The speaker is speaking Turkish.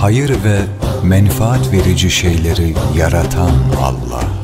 hayır ve menfaat verici şeyleri yaratan Allah.